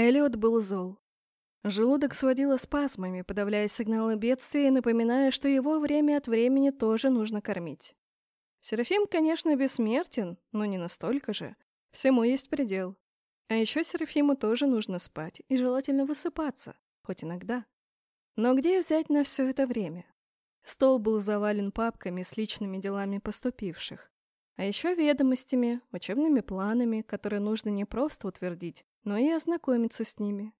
Элliот был зол. Желудок сводило спазмами, подавляя сигналы бедствия и напоминая, что его время от времени тоже нужно кормить. Серафим, конечно, бессмертен, но не настолько же. Всему есть предел. А еще Серафиму тоже нужно спать и желательно высыпаться, хоть иногда. Но где взять на все это время? Стол был завален папками с личными делами поступивших. А еще ведомостями, учебными планами, которые нужно не просто утвердить, но и ознакомиться с ними.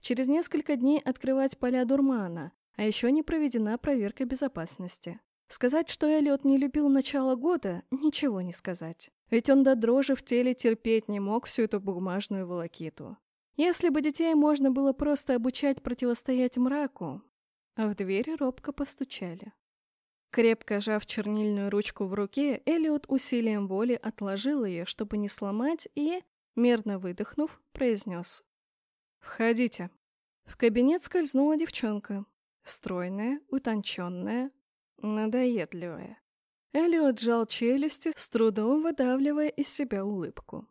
Через несколько дней открывать поля дурмана, а еще не проведена проверка безопасности. Сказать, что Эллиот не любил начало года, ничего не сказать. Ведь он до дрожи в теле терпеть не мог всю эту бумажную волокиту. Если бы детей можно было просто обучать противостоять мраку, а в двери робко постучали. Крепко сжав чернильную ручку в руке, Элиот усилием воли отложил ее, чтобы не сломать, и, мерно выдохнув, произнес. «Входите». В кабинет скользнула девчонка. Стройная, утонченная, надоедливая. Элиот сжал челюсти, с трудом выдавливая из себя улыбку.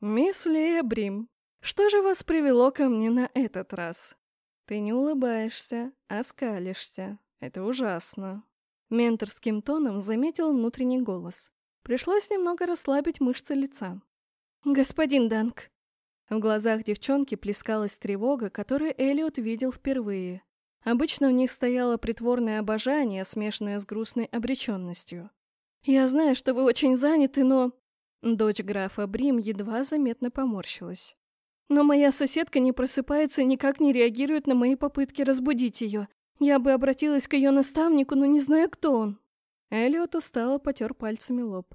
«Мисс Лея Брим, что же вас привело ко мне на этот раз? Ты не улыбаешься, а скалишься. Это ужасно». Менторским тоном заметил внутренний голос. Пришлось немного расслабить мышцы лица. «Господин Данк». В глазах девчонки плескалась тревога, которую Элиот видел впервые. Обычно в них стояло притворное обожание, смешанное с грустной обреченностью. «Я знаю, что вы очень заняты, но...» Дочь графа Брим едва заметно поморщилась. «Но моя соседка не просыпается и никак не реагирует на мои попытки разбудить ее. Я бы обратилась к ее наставнику, но не знаю, кто он». Эллиот устало потер пальцами лоб.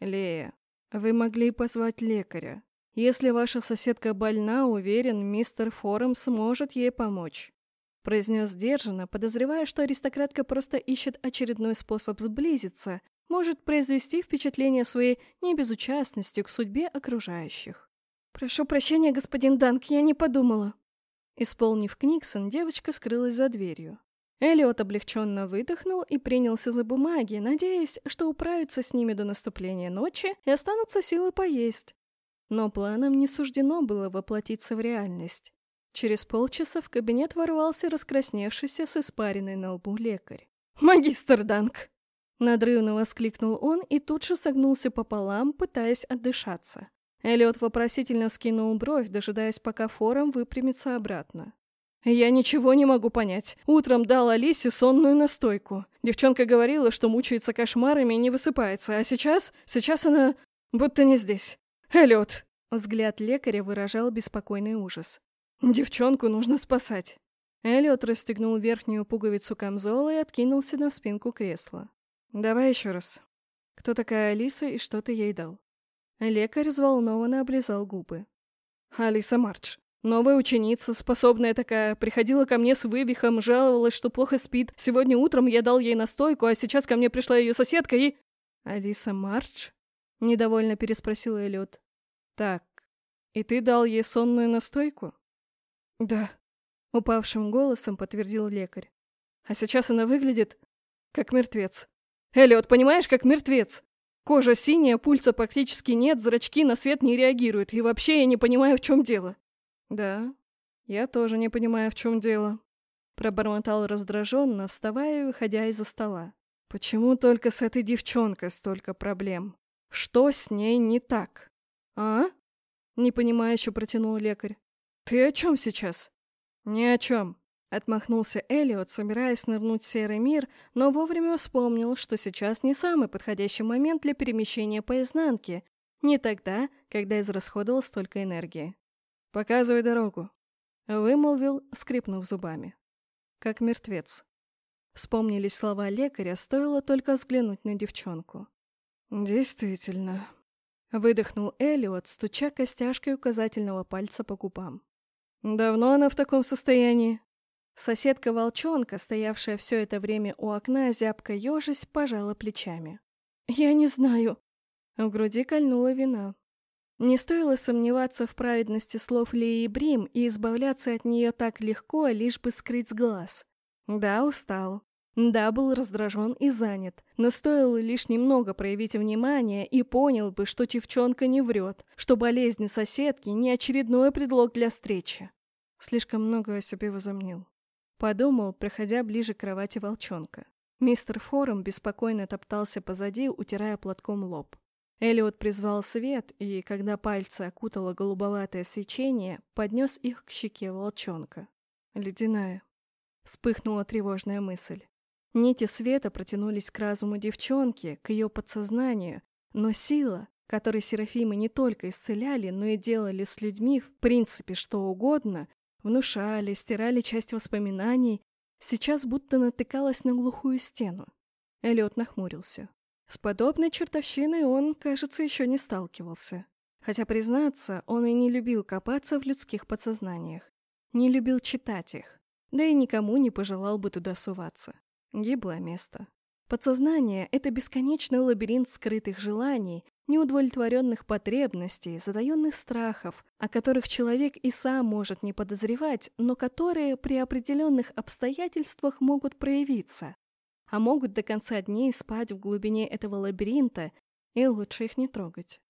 «Лея, вы могли позвать лекаря. Если ваша соседка больна, уверен, мистер Форем сможет ей помочь произнес сдержанно, подозревая, что аристократка просто ищет очередной способ сблизиться, может произвести впечатление своей небезучастностью к судьбе окружающих. «Прошу прощения, господин Данк, я не подумала». Исполнив Книксон, девочка скрылась за дверью. Элиот облегченно выдохнул и принялся за бумаги, надеясь, что управится с ними до наступления ночи и останутся силы поесть. Но планам не суждено было воплотиться в реальность. Через полчаса в кабинет ворвался раскрасневшийся с испаренной на лбу лекарь. «Магистр Данк!» Надрывно воскликнул он и тут же согнулся пополам, пытаясь отдышаться. Эллиот вопросительно вскинул бровь, дожидаясь, пока форум выпрямится обратно. «Я ничего не могу понять. Утром дал Алисе сонную настойку. Девчонка говорила, что мучается кошмарами и не высыпается, а сейчас... Сейчас она... будто не здесь. Эллиот!» Взгляд лекаря выражал беспокойный ужас. Девчонку нужно спасать. Эллиот расстегнул верхнюю пуговицу камзола и откинулся на спинку кресла. Давай еще раз. Кто такая Алиса и что ты ей дал? Лекарь взволнованно облизал губы. Алиса Марч. Новая ученица, способная такая, приходила ко мне с вывихом, жаловалась, что плохо спит. Сегодня утром я дал ей настойку, а сейчас ко мне пришла ее соседка и... Алиса Марч? Недовольно переспросил Эллиот. Так, и ты дал ей сонную настойку? «Да», — упавшим голосом подтвердил лекарь. «А сейчас она выглядит как мертвец. Эллиот, понимаешь, как мертвец? Кожа синяя, пульса практически нет, зрачки на свет не реагируют, и вообще я не понимаю, в чем дело». «Да, я тоже не понимаю, в чем дело», — пробормотал раздраженно, вставая и выходя из-за стола. «Почему только с этой девчонкой столько проблем? Что с ней не так?» «А?» — непонимающе протянул лекарь. «Ты о чем сейчас?» «Ни о чем», — отмахнулся Элиот, собираясь нырнуть в серый мир, но вовремя вспомнил, что сейчас не самый подходящий момент для перемещения по изнанке, не тогда, когда израсходовал столько энергии. «Показывай дорогу», — вымолвил, скрипнув зубами. Как мертвец. Вспомнились слова лекаря, стоило только взглянуть на девчонку. «Действительно», — выдохнул Элиот, стуча костяшкой указательного пальца по губам. «Давно она в таком состоянии?» Соседка-волчонка, стоявшая все это время у окна, зябко ежась, пожала плечами. «Я не знаю». В груди кольнула вина. Не стоило сомневаться в праведности слов Леи Брим и избавляться от нее так легко, лишь бы скрыть глаз. Да, устал. Да, был раздражен и занят, но стоило лишь немного проявить внимание и понял бы, что девчонка не врет, что болезнь соседки не очередной предлог для встречи. Слишком много о себе возомнил. Подумал, проходя ближе к кровати волчонка. Мистер Форум беспокойно топтался позади, утирая платком лоб. Элиот призвал свет, и, когда пальцы окутало голубоватое свечение, поднес их к щеке волчонка. Ледяная. Вспыхнула тревожная мысль. Нити света протянулись к разуму девчонки, к ее подсознанию, но сила, которой Серафимы не только исцеляли, но и делали с людьми в принципе что угодно, внушали, стирали часть воспоминаний, сейчас будто натыкалась на глухую стену. Эллиот нахмурился. С подобной чертовщиной он, кажется, еще не сталкивался. Хотя, признаться, он и не любил копаться в людских подсознаниях. Не любил читать их. Да и никому не пожелал бы туда суваться. Гиблое место. Подсознание — это бесконечный лабиринт скрытых желаний, неудовлетворенных потребностей, затаенных страхов, о которых человек и сам может не подозревать, но которые при определенных обстоятельствах могут проявиться а могут до конца дней спать в глубине этого лабиринта, и лучше их не трогать.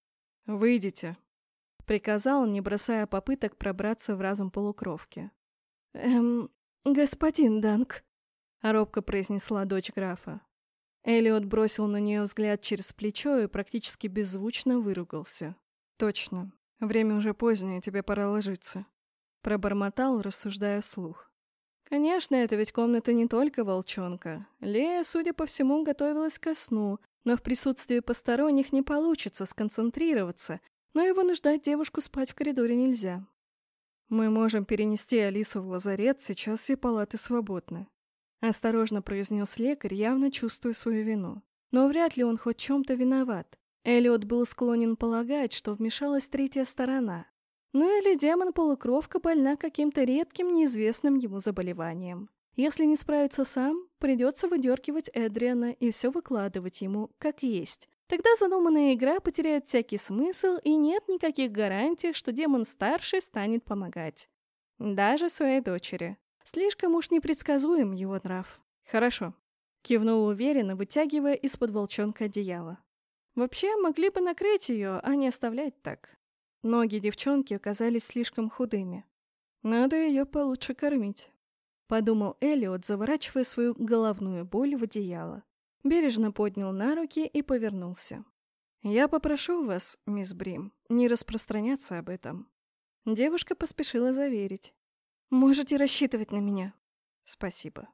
«Выйдите», — приказал, не бросая попыток пробраться в разум полукровки. «Эм, господин Данк», — робко произнесла дочь графа. Элиот бросил на нее взгляд через плечо и практически беззвучно выругался. «Точно. Время уже позднее, тебе пора ложиться», — пробормотал, рассуждая вслух. Конечно, это ведь комната не только волчонка. Лея, судя по всему, готовилась ко сну, но в присутствии посторонних не получится сконцентрироваться, но и вынуждать девушку спать в коридоре нельзя. «Мы можем перенести Алису в лазарет, сейчас все палаты свободны», — осторожно произнес лекарь, явно чувствуя свою вину. Но вряд ли он хоть чем-то виноват. Элиот был склонен полагать, что вмешалась третья сторона, ну или демон-полукровка больна каким-то редким, неизвестным ему заболеванием. Если не справится сам, придется выдергивать Эдриана и все выкладывать ему, как есть. Тогда задуманная игра потеряет всякий смысл, и нет никаких гарантий, что демон-старший станет помогать. Даже своей дочери. Слишком уж непредсказуем его нрав. Хорошо. Кивнул уверенно, вытягивая из-под волчонка одеяло. Вообще, могли бы накрыть ее, а не оставлять так. Ноги девчонки оказались слишком худыми. Надо ее получше кормить. Подумал Элиот, заворачивая свою головную боль в одеяло. Бережно поднял на руки и повернулся. «Я попрошу вас, мисс Брим, не распространяться об этом». Девушка поспешила заверить. «Можете рассчитывать на меня». «Спасибо».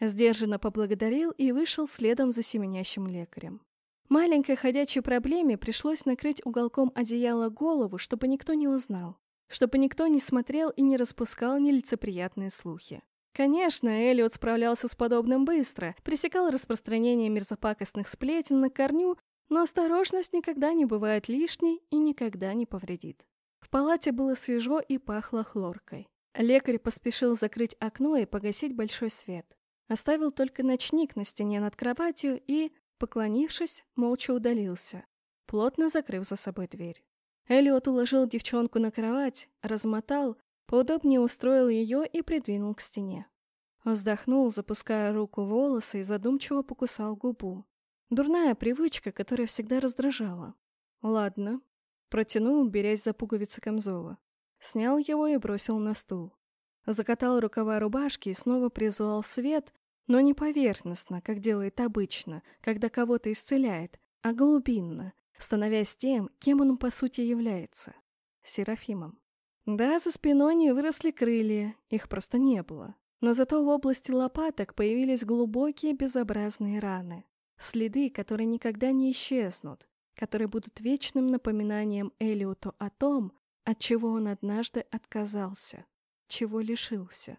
Сдержанно поблагодарил и вышел следом за семенящим лекарем. Маленькой ходячей проблеме пришлось накрыть уголком одеяла голову, чтобы никто не узнал, чтобы никто не смотрел и не распускал нелицеприятные слухи. Конечно, Элliot справлялся с подобным быстро, пресекал распространение мерзопакостных сплетен на корню, но осторожность никогда не бывает лишней и никогда не повредит. В палате было свежо и пахло хлоркой. Лекарь поспешил закрыть окно и погасить большой свет. Оставил только ночник на стене над кроватью и, Поклонившись, молча удалился, плотно закрыв за собой дверь. Элиот уложил девчонку на кровать, размотал, поудобнее устроил ее и придвинул к стене. Вздохнул, запуская руку в волосы и задумчиво покусал губу. Дурная привычка, которая всегда раздражала. Ладно. Протянул, берясь за пуговицы камзола. Снял его и бросил на стул. Закатал рукава рубашки и снова призвал свет, но не поверхностно, как делает обычно, когда кого-то исцеляет, а глубинно, становясь тем, кем он по сути является — Серафимом. Да, за спиной не выросли крылья, их просто не было. Но зато в области лопаток появились глубокие безобразные раны. Следы, которые никогда не исчезнут, которые будут вечным напоминанием Элиоту о том, от чего он однажды отказался, чего лишился.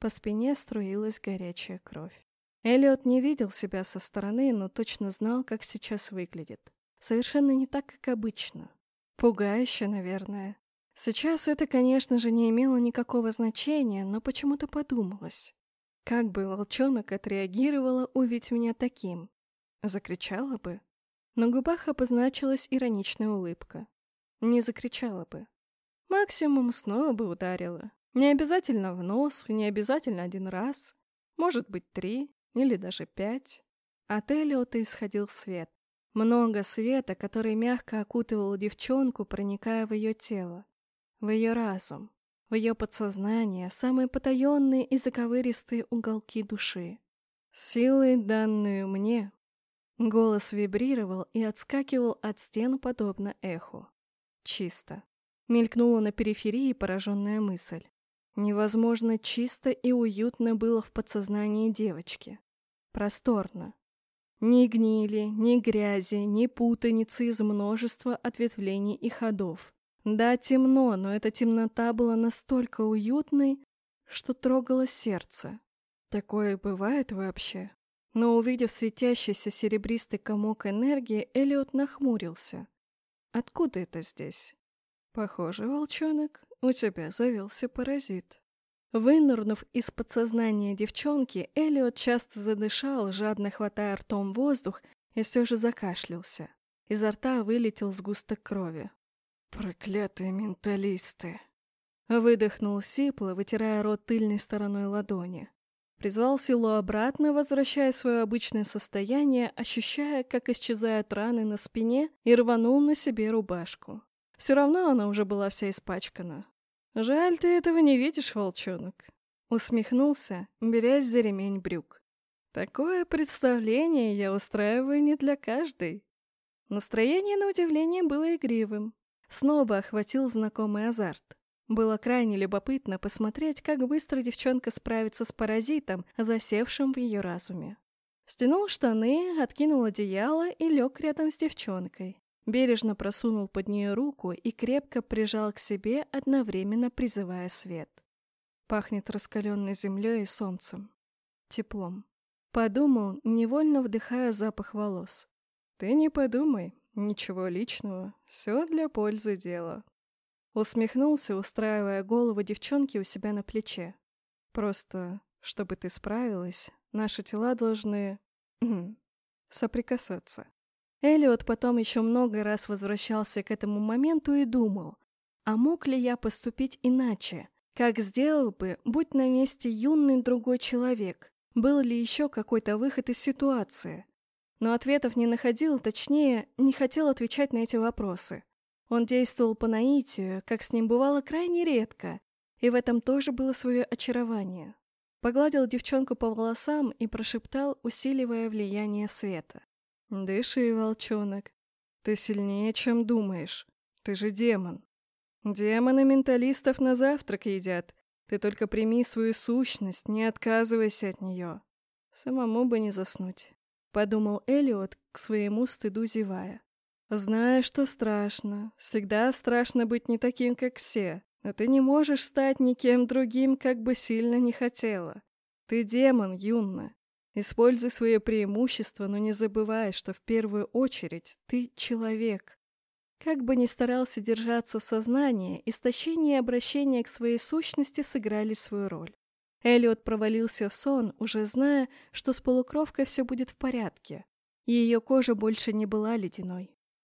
По спине струилась горячая кровь. Эллиот не видел себя со стороны, но точно знал, как сейчас выглядит. Совершенно не так, как обычно. Пугающе, наверное. Сейчас это, конечно же, не имело никакого значения, но почему-то подумалось. Как бы волчонок отреагировала, увидеть меня таким? Закричала бы? На губах обозначилась ироничная улыбка. Не закричала бы. Максимум снова бы ударила. Не обязательно в нос, не обязательно один раз. Может быть, три или даже пять. От Элиота исходил свет. Много света, который мягко окутывал девчонку, проникая в ее тело, в ее разум, в ее подсознание, самые потаенные и заковыристые уголки души. Силой, данную мне, голос вибрировал и отскакивал от стен подобно эху. Чисто. Мелькнула на периферии пораженная мысль. Невозможно чисто и уютно было в подсознании девочки. Просторно. Ни гнили, ни грязи, ни путаницы из множества ответвлений и ходов. Да, темно, но эта темнота была настолько уютной, что трогало сердце. Такое бывает вообще? Но увидев светящийся серебристый комок энергии, Элиот нахмурился. Откуда это здесь? Похоже, волчонок, у тебя завелся паразит. Вынырнув из подсознания девчонки, Элиот часто задышал, жадно хватая ртом воздух, и все же закашлялся. Изо рта вылетел сгусток крови. «Проклятые менталисты!» Выдохнул Сипло, вытирая рот тыльной стороной ладони. Призвал силу обратно, возвращая свое обычное состояние, ощущая, как исчезают раны на спине, и рванул на себе рубашку. Все равно она уже была вся испачкана. «Жаль, ты этого не видишь, волчонок», — усмехнулся, берясь за ремень брюк. «Такое представление я устраиваю не для каждой». Настроение, на удивление, было игривым. Снова охватил знакомый азарт. Было крайне любопытно посмотреть, как быстро девчонка справится с паразитом, засевшим в ее разуме. Стянул штаны, откинул одеяло и лег рядом с девчонкой. Бережно просунул под нее руку и крепко прижал к себе, одновременно призывая свет. Пахнет раскаленной землей и солнцем. Теплом. Подумал, невольно вдыхая запах волос. «Ты не подумай, Ничего личного, все для пользы дела. Усмехнулся, устраивая голову девчонки у себя на плече. Просто, чтобы ты справилась, наши тела должны... соприкасаться. Элиот потом еще много раз возвращался к этому моменту и думал, а мог ли я поступить иначе? Как сделал бы, будь на месте юный другой человек? Был ли еще какой-то выход из ситуации? но ответов не находил, точнее, не хотел отвечать на эти вопросы. Он действовал по наитию, как с ним бывало крайне редко, и в этом тоже было свое очарование. Погладил девчонку по волосам и прошептал, усиливая влияние света. «Дыши, волчонок. Ты сильнее, чем думаешь. Ты же демон. Демоны менталистов на завтрак едят. Ты только прими свою сущность, не отказывайся от нее. Самому бы не заснуть. — подумал Элиот, к своему стыду зевая. «Знаю, что страшно. Всегда страшно быть не таким, как все. Но ты не можешь стать никем другим, как бы сильно не хотела. Ты демон, Юнна. Используй свое преимущество, но не забывай, что в первую очередь ты человек. Как бы ни старался держаться в сознании, истощение и обращение к своей сущности сыграли свою роль. Эллиот провалился в сон, уже зная, что с полукровкой все будет в порядке. Ее кожа больше не была ледяной.